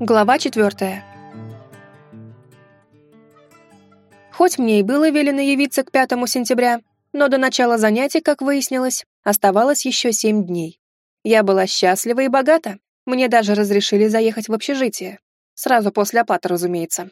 Глава четвертая. Хоть мне и было велено явиться к 5 сентября, но до начала занятий, как выяснилось, оставалось еще семь дней. Я была счастлива и богата. Мне даже разрешили заехать в общежитие. Сразу после оплаты, разумеется.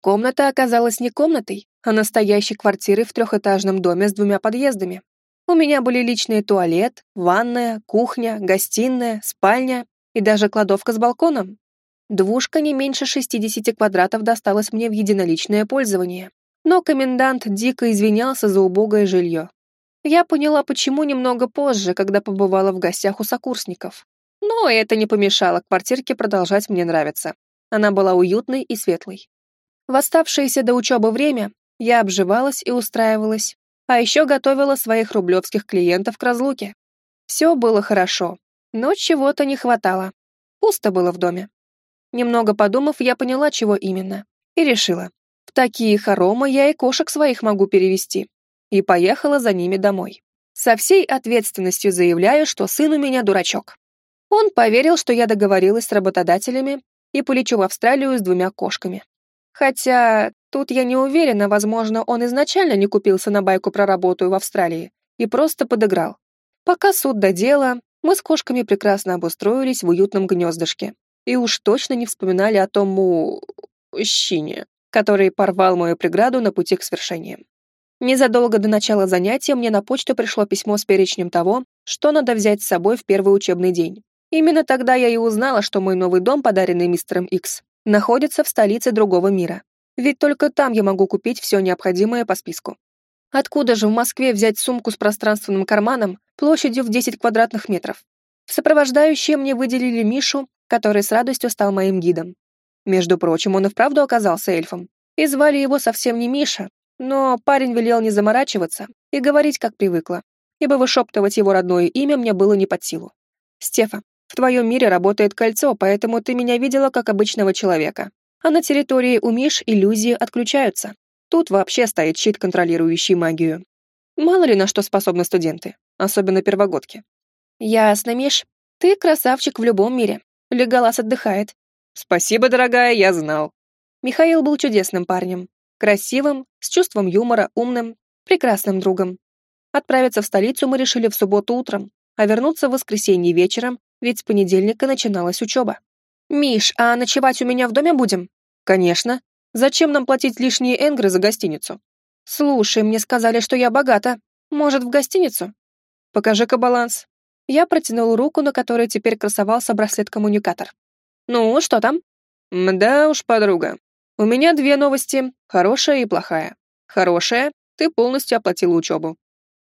Комната оказалась не комнатой, а настоящей квартирой в трехэтажном доме с двумя подъездами. У меня были личный туалет, ванная, кухня, гостиная, спальня и даже кладовка с балконом. Двушка не меньше 60 квадратов досталась мне в единоличное пользование. Но комендант дико извинялся за убогое жилье. Я поняла, почему немного позже, когда побывала в гостях у сокурсников. Но это не помешало квартирке продолжать мне нравиться. Она была уютной и светлой. В оставшееся до учебы время я обживалась и устраивалась, а еще готовила своих рублевских клиентов к разлуке. Все было хорошо, но чего-то не хватало. Пусто было в доме. Немного подумав, я поняла, чего именно, и решила. В такие хоромы я и кошек своих могу перевести. И поехала за ними домой. Со всей ответственностью заявляю, что сын у меня дурачок. Он поверил, что я договорилась с работодателями и полечу в Австралию с двумя кошками. Хотя тут я не уверена, возможно, он изначально не купился на байку про работу в Австралии и просто подыграл. Пока суд до дела, мы с кошками прекрасно обустроились в уютном гнездышке и уж точно не вспоминали о том мужчине, который порвал мою преграду на пути к свершениям. Незадолго до начала занятия мне на почту пришло письмо с перечнем того, что надо взять с собой в первый учебный день. Именно тогда я и узнала, что мой новый дом, подаренный мистером Икс, находится в столице другого мира. Ведь только там я могу купить все необходимое по списку. Откуда же в Москве взять сумку с пространственным карманом площадью в 10 квадратных метров? В сопровождающие мне выделили Мишу, который с радостью стал моим гидом. Между прочим, он и вправду оказался эльфом. И звали его совсем не Миша, но парень велел не заморачиваться и говорить, как привыкла, ибо вышептывать его родное имя мне было не под силу. «Стефа, в твоем мире работает кольцо, поэтому ты меня видела как обычного человека. А на территории у Миш иллюзии отключаются. Тут вообще стоит щит, контролирующий магию. Мало ли на что способны студенты, особенно первогодки. Ясно, Миш. Ты красавчик в любом мире. Леголас отдыхает. Спасибо, дорогая, я знал. Михаил был чудесным парнем. Красивым, с чувством юмора, умным, прекрасным другом. Отправиться в столицу мы решили в субботу утром, а вернуться в воскресенье вечером ведь с понедельника начиналась учеба. «Миш, а ночевать у меня в доме будем?» «Конечно. Зачем нам платить лишние энгры за гостиницу?» «Слушай, мне сказали, что я богата. Может, в гостиницу?» «Покажи-ка баланс». Я протянул руку, на которой теперь красовался браслет-коммуникатор. «Ну, что там?» «Да уж, подруга. У меня две новости, хорошая и плохая. Хорошая — ты полностью оплатила учебу.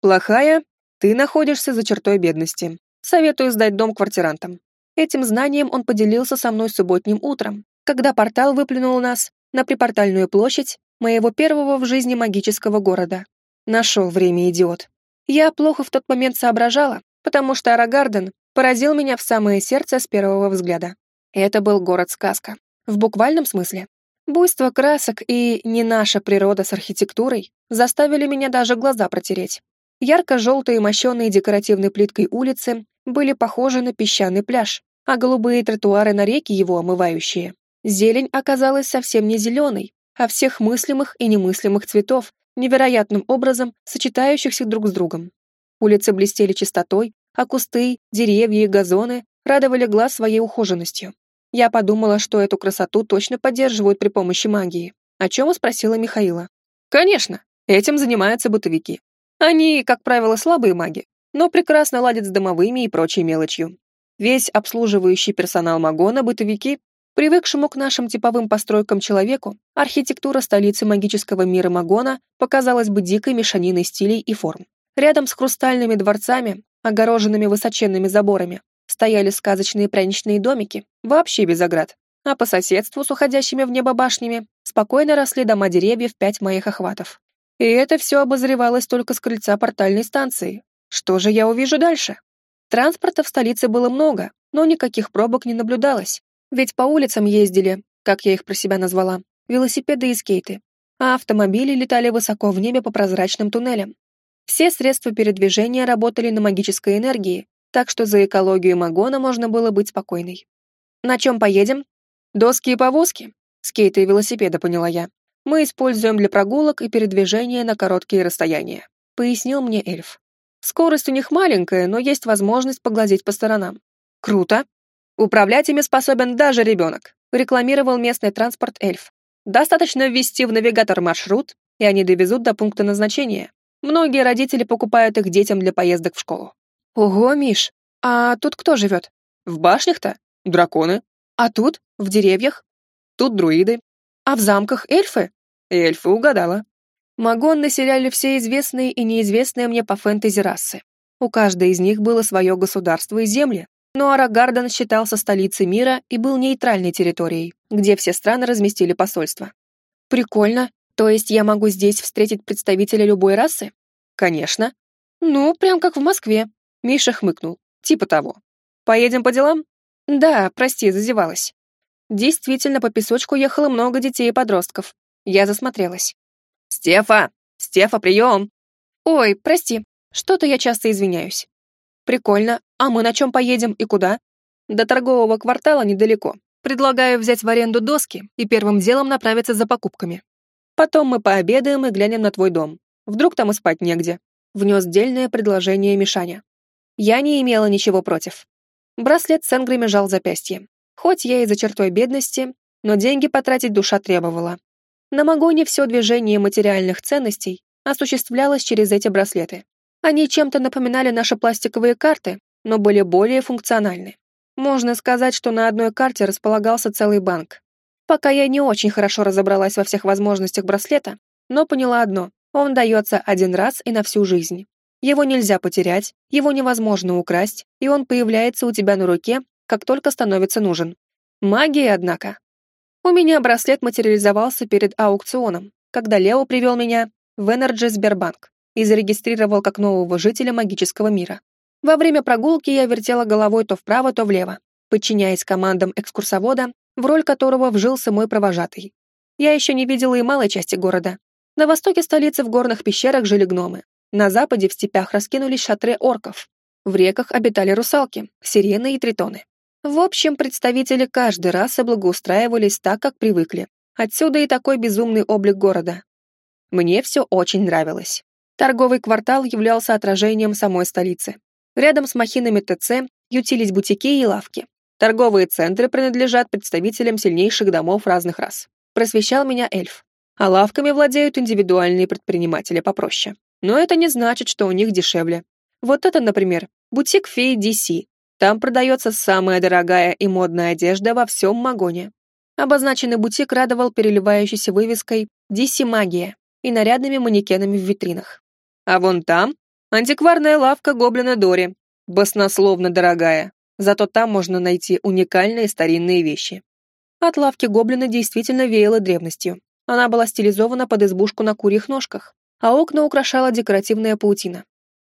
Плохая — ты находишься за чертой бедности. Советую сдать дом квартирантам. Этим знанием он поделился со мной субботним утром, когда портал выплюнул нас на припортальную площадь моего первого в жизни магического города. Нашел время, идиот. Я плохо в тот момент соображала, потому что Арагарден поразил меня в самое сердце с первого взгляда. Это был город-сказка. В буквальном смысле. Буйство красок и не наша природа с архитектурой заставили меня даже глаза протереть. Ярко-желтые мощеные декоративной плиткой улицы были похожи на песчаный пляж, а голубые тротуары на реке его омывающие. Зелень оказалась совсем не зеленой, а всех мыслимых и немыслимых цветов, невероятным образом сочетающихся друг с другом. Улицы блестели чистотой, а кусты, деревья и газоны радовали глаз своей ухоженностью. Я подумала, что эту красоту точно поддерживают при помощи магии, о чем и спросила Михаила. Конечно, этим занимаются бытовики. Они, как правило, слабые маги, но прекрасно ладит с домовыми и прочей мелочью. Весь обслуживающий персонал Магона — бытовики. Привыкшему к нашим типовым постройкам человеку, архитектура столицы магического мира Магона показалась бы дикой мешаниной стилей и форм. Рядом с хрустальными дворцами, огороженными высоченными заборами, стояли сказочные пряничные домики, вообще без оград, а по соседству с уходящими в небо башнями спокойно росли дома деревьев пять моих охватов. И это все обозревалось только с крыльца портальной станции, что же я увижу дальше? Транспорта в столице было много, но никаких пробок не наблюдалось. Ведь по улицам ездили, как я их про себя назвала, велосипеды и скейты, а автомобили летали высоко в небе по прозрачным туннелям. Все средства передвижения работали на магической энергии, так что за экологию Магона можно было быть спокойной. «На чем поедем?» Доски и повозки? Скейты и велосипеды, поняла я. Мы используем для прогулок и передвижения на короткие расстояния, пояснил мне эльф. Скорость у них маленькая, но есть возможность поглазеть по сторонам. Круто. Управлять ими способен даже ребенок, рекламировал местный транспорт эльф. Достаточно ввести в навигатор маршрут, и они довезут до пункта назначения. Многие родители покупают их детям для поездок в школу. Ого, Миш, а тут кто живет? В башнях-то? Драконы. А тут? В деревьях? Тут друиды. А в замках эльфы? Эльфы угадала. Магон населяли все известные и неизвестные мне по фэнтези расы. У каждой из них было свое государство и земли, но Арагарден считался столицей мира и был нейтральной территорией, где все страны разместили посольства. Прикольно. То есть я могу здесь встретить представителя любой расы? Конечно. Ну, прям как в Москве. Миша хмыкнул. Типа того. Поедем по делам? Да, прости, зазевалась. Действительно, по песочку ехало много детей и подростков. Я засмотрелась. «Стефа! Стефа, прием!» «Ой, прости, что-то я часто извиняюсь». «Прикольно. А мы на чем поедем и куда?» «До торгового квартала недалеко. Предлагаю взять в аренду доски и первым делом направиться за покупками. Потом мы пообедаем и глянем на твой дом. Вдруг там и спать негде», — внес дельное предложение Мишаня. Я не имела ничего против. Браслет с энграми жал запястье. Хоть я и за чертой бедности, но деньги потратить душа требовала. На Магоне все движение материальных ценностей осуществлялось через эти браслеты. Они чем-то напоминали наши пластиковые карты, но были более функциональны. Можно сказать, что на одной карте располагался целый банк. Пока я не очень хорошо разобралась во всех возможностях браслета, но поняла одно — он дается один раз и на всю жизнь. Его нельзя потерять, его невозможно украсть, и он появляется у тебя на руке, как только становится нужен. Магия, однако, у меня браслет материализовался перед аукционом, когда Лео привел меня в Energy Сбербанк и зарегистрировал как нового жителя магического мира. Во время прогулки я вертела головой то вправо, то влево, подчиняясь командам экскурсовода, в роль которого вжился мой провожатый. Я еще не видела и малой части города. На востоке столицы в горных пещерах жили гномы. На западе в степях раскинулись шатры орков. В реках обитали русалки, сирены и тритоны. В общем, представители каждой расы благоустраивались так, как привыкли. Отсюда и такой безумный облик города. Мне все очень нравилось. Торговый квартал являлся отражением самой столицы. Рядом с махинами ТЦ ютились бутики и лавки. Торговые центры принадлежат представителям сильнейших домов разных рас. Просвещал меня эльф. А лавками владеют индивидуальные предприниматели попроще. Но это не значит, что у них дешевле. Вот это, например, бутик феи DC, там продается самая дорогая и модная одежда во всем Магоне. Обозначенный бутик радовал переливающейся вывеской «Диси Магия» и нарядными манекенами в витринах. А вон там антикварная лавка Гоблина Дори, баснословно дорогая, зато там можно найти уникальные старинные вещи. От лавки Гоблина действительно веяло древностью. Она была стилизована под избушку на курьих ножках, а окна украшала декоративная паутина.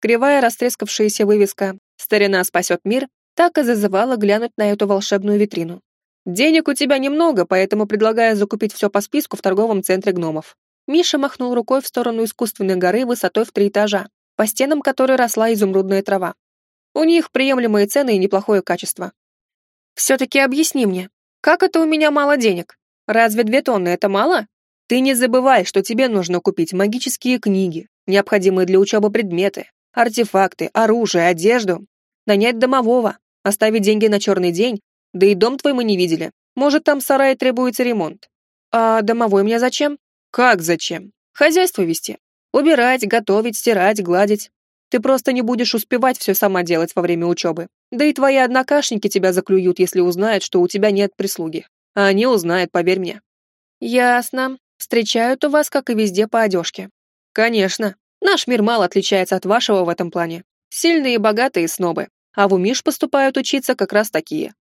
Кривая растрескавшаяся вывеска «Старина спасет мир» так и зазывала глянуть на эту волшебную витрину. «Денег у тебя немного, поэтому предлагаю закупить все по списку в торговом центре гномов». Миша махнул рукой в сторону искусственной горы высотой в три этажа, по стенам которой росла изумрудная трава. У них приемлемые цены и неплохое качество. «Все-таки объясни мне, как это у меня мало денег? Разве две тонны это мало? Ты не забывай, что тебе нужно купить магические книги, необходимые для учебы предметы, артефакты, оружие, одежду, нанять домового, Оставить деньги на черный день? Да и дом твой мы не видели. Может, там в сарае требуется ремонт. А домовой мне зачем? Как зачем? Хозяйство вести. Убирать, готовить, стирать, гладить. Ты просто не будешь успевать все сама делать во время учебы. Да и твои однокашники тебя заклюют, если узнают, что у тебя нет прислуги. А они узнают, поверь мне. Ясно. Встречают у вас, как и везде, по одежке. Конечно. Наш мир мало отличается от вашего в этом плане. Сильные богатые снобы а в Умиш поступают учиться как раз такие.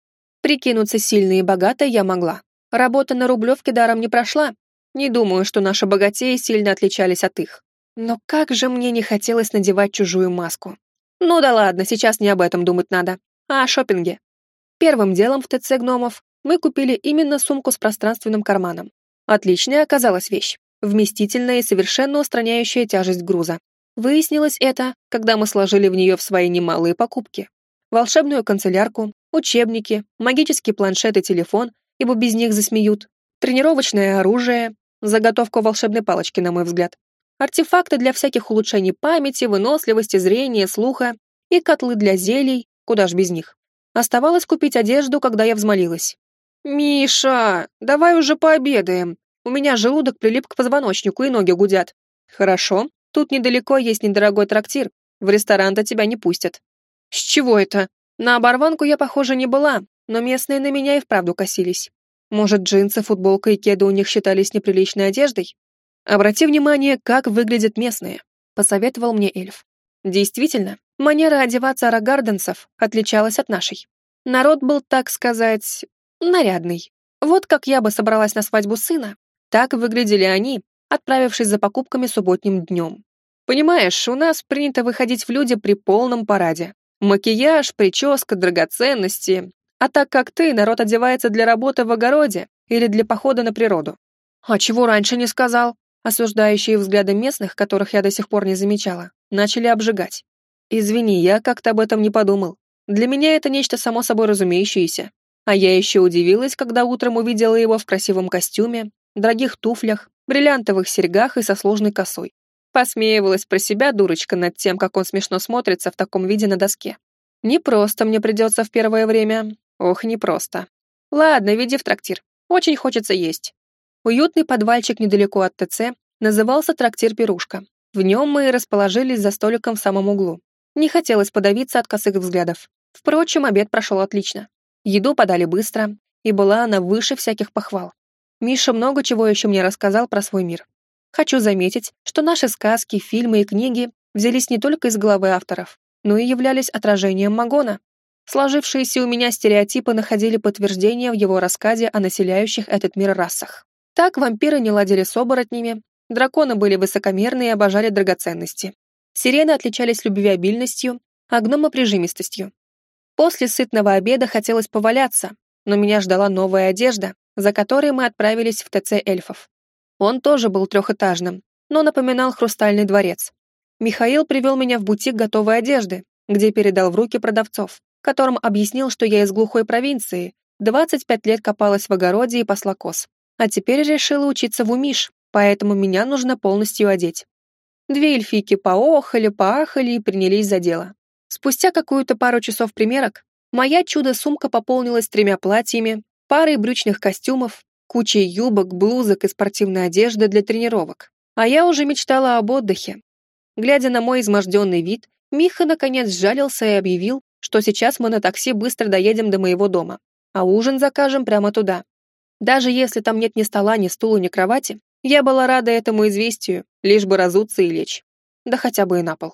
Прикинуться сильной и богатой я могла. Работа на Рублевке даром не прошла. Не думаю, что наши богатеи сильно отличались от их. Но как же мне не хотелось надевать чужую маску. Ну да ладно, сейчас не об этом думать надо, а о шопинге. Первым делом в ТЦ гномов мы купили именно сумку с пространственным карманом. Отличная оказалась вещь, вместительная и совершенно устраняющая тяжесть груза. Выяснилось это, когда мы сложили в нее в свои немалые покупки волшебную канцелярку, учебники, магический планшет и телефон ибо без них засмеют, тренировочное оружие, заготовку волшебной палочки, на мой взгляд, артефакты для всяких улучшений памяти, выносливости, зрения, слуха и котлы для зелий, куда ж без них. Оставалось купить одежду, когда я взмолилась. «Миша, давай уже пообедаем. У меня желудок прилип к позвоночнику и ноги гудят». «Хорошо, тут недалеко есть недорогой трактир. В ресторан-то тебя не пустят». «С чего это? На оборванку я, похоже, не была, но местные на меня и вправду косились. Может, джинсы, футболка и кеды у них считались неприличной одеждой? Обрати внимание, как выглядят местные», — посоветовал мне эльф. Действительно, манера одеваться рогарденцев отличалась от нашей. Народ был, так сказать, нарядный. Вот как я бы собралась на свадьбу сына, так выглядели они, отправившись за покупками субботним днем. Понимаешь, у нас принято выходить в люди при полном параде. Макияж, прическа, драгоценности. А так как ты, народ одевается для работы в огороде или для похода на природу. А чего раньше не сказал? Осуждающие взгляды местных, которых я до сих пор не замечала, начали обжигать. Извини, я как-то об этом не подумал. Для меня это нечто само собой разумеющееся. А я еще удивилась, когда утром увидела его в красивом костюме, дорогих туфлях, бриллиантовых серьгах и со сложной косой. Посмеивалась про себя дурочка над тем, как он смешно смотрится в таком виде на доске. Не просто мне придется в первое время. Ох, не просто. Ладно, веди в трактир. Очень хочется есть. Уютный подвальчик недалеко от ТЦ назывался трактир «Пирушка». В нем мы и расположились за столиком в самом углу. Не хотелось подавиться от косых взглядов. Впрочем, обед прошел отлично. Еду подали быстро, и была она выше всяких похвал. Миша много чего еще мне рассказал про свой мир. Хочу заметить, что наши сказки, фильмы и книги взялись не только из головы авторов, но и являлись отражением Магона. Сложившиеся у меня стереотипы находили подтверждение в его рассказе о населяющих этот мир расах. Так вампиры не ладили с оборотнями, драконы были высокомерны и обожали драгоценности. Сирены отличались любвеобильностью, а гномы — прижимистостью. После сытного обеда хотелось поваляться, но меня ждала новая одежда, за которой мы отправились в ТЦ эльфов. Он тоже был трехэтажным, но напоминал хрустальный дворец. Михаил привел меня в бутик готовой одежды, где передал в руки продавцов, которым объяснил, что я из глухой провинции, 25 лет копалась в огороде и пасла коз, а теперь решила учиться в умиш, поэтому меня нужно полностью одеть. Две эльфийки поохали, поахали и принялись за дело. Спустя какую-то пару часов примерок моя чудо-сумка пополнилась тремя платьями, парой брючных костюмов, кучей юбок, блузок и спортивной одежды для тренировок. А я уже мечтала об отдыхе. Глядя на мой изможденный вид, Миха наконец сжалился и объявил, что сейчас мы на такси быстро доедем до моего дома, а ужин закажем прямо туда. Даже если там нет ни стола, ни стула, ни кровати, я была рада этому известию, лишь бы разуться и лечь. Да хотя бы и на пол.